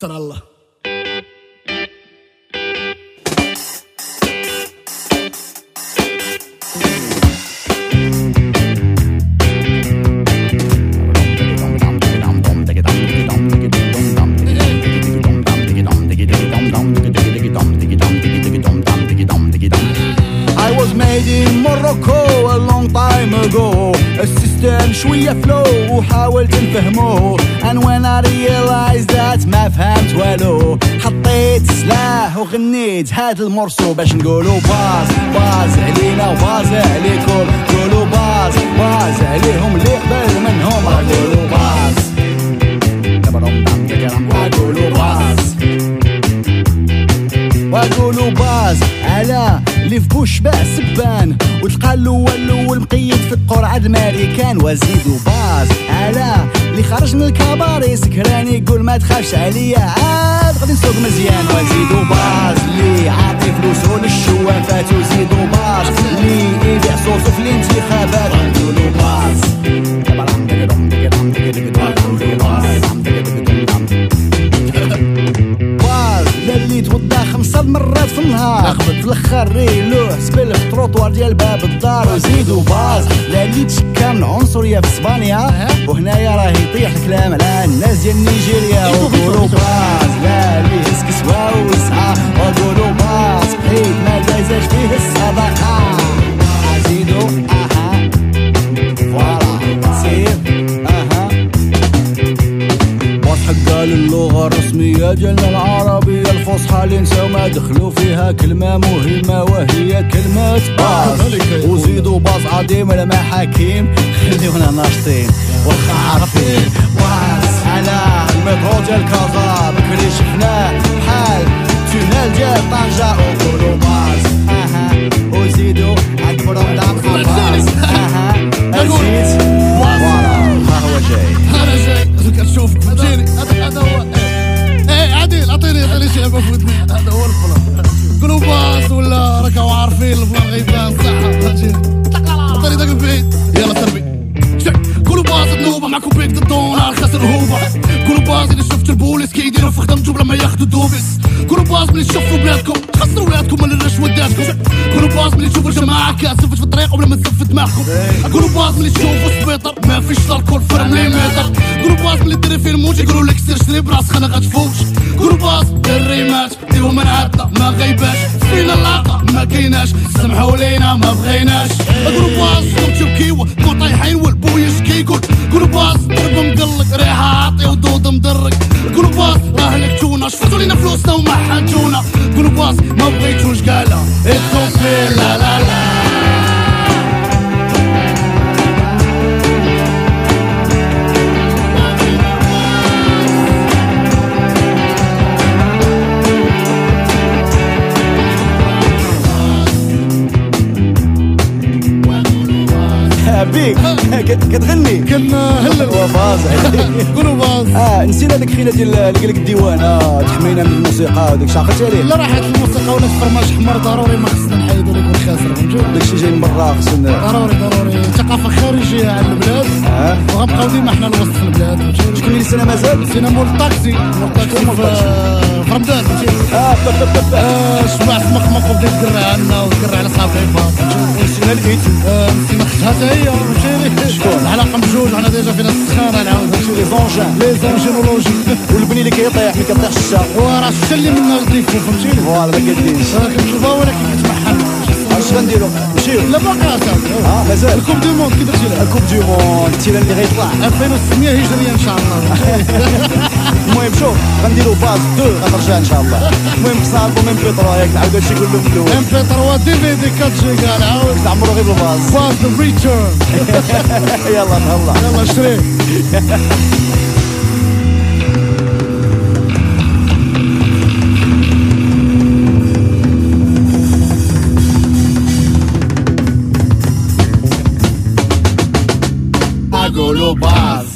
তার আল্লাহ I was made in Morocco a long time ago. السيستم شوية فلو وحاولت نفهمه. And when I realized that ما فهمت والو حطيت سلاح وغنيت هاد المورسو باش نقولو باز باز علينا وباز عليكم. قولوا باز باز عليهم اللي قبل منهم. راه قولوا باز قولوا باز. وقولوا باز على اللي في بوش باع سبان وتلقى الأول الأول مقيد في القرعه الامريكان وزيدوا باز على اللي خرج من الكباري سكران يقول ما تخافش عليا. عاد غادي نسوق مزيان وزيدوا باز التروطوار ديال باب الدار وزيدو باز. تشكى من عنصرية في إسبانيا. وهنايا راه يطيح الكلام على الناس ديال نيجيريا. الفصحى اللي نساو ما دخلوا فيها كلمة مهمة وهي كلمة باز. وزيدوا باز عظيم المحاكيم خليونا ناشطين. واخا البيت يلا سربي شك. قولوا باص تنوبه معكم بيك ضدون على خسر هوبه قولوا باص اللي شفت البوليس كيديروا في خدمتهم لما ياخذوا دوبس. قولوا باص ملي تشوفوا بلادكم تخسروا ولادكم من الرشوه داتكم قولوا باص ملي تشوفوا الجماعة كاسفت في الطريق ولا ما تسفت دماغكم. قولوا باص ملي تشوفوا سبيطر ما فيش الكل في مليمتر. قولوا باص ملي ديري في الموت يقولوا لك سير شري براس خنا غتفوش قولوا باص الريمات ديروا من عندنا ما غيباش. فينا العطا ما كايناش سمحوا لينا ما بغيناش. قولوا باص كنتو بكيوه كون طايحين والبويش كيقول قولوا باص ضرب مقلق ريحة عاطي ودود مدرك قولوا باص راه لكتونا شفتوا لينا فلوسنا وما حاجونا. قولوا باص ما بغيتوش قالا. بيك كت- كتغني. كنهلل وفاز عليك قولوا باص آه نسينا ديك خينا ديال اللي قال لك الديوان. آه تحمينا من الموسيقى وديك شاقت عليه؟ لا راحت الموسيقى ولا فرماج حمر ضروري ما خصنا نحيدو ليك الخاسر فهمتي داك الشيء جاي من برا خصنا ضروري ضروري. ثقافة خارجية على البلاد. آه. وغنبقاو ديما حنا الوسط في البلاد شكون اللي سنه مازال نسينا مول الطاكسي مول الطاكسي آه، شبع سمقمق وبدا يتقرع عنا ويتقرع على الايت آه، نسينا اختها حتى هي شكون؟ العلاقة بجوج حنا ديجا فينا السخانة نعاود لي زونجان لي زانجينولوجي والبني اللي كيطيح ملي كطيح الشتا وراه الشتا اللي منا غديفو فهمتيني؟ فوالا ما كديرش. آه، كنطلبها ولكن كتمحل اش غنديرو؟ نمشيو لا باقي أصاحبي. آه مازال. الكوب دو موند كي درتي لها الكوب دو موند. التيران اللي غيطلع. 2600 هجرية إن شاء الله. المهم شوف غنديرو باز 2 غنرجع إن شاء الله. المهم خصنا البوم إم بي 3 ياك نعاود هادشي كله من الأول. إم بي 3 دي في دي 4 جيجا نعاود نعمرو غير بالباز باز ذا ريتيرن. يلا نهلا يلا شري. Agolo Baz.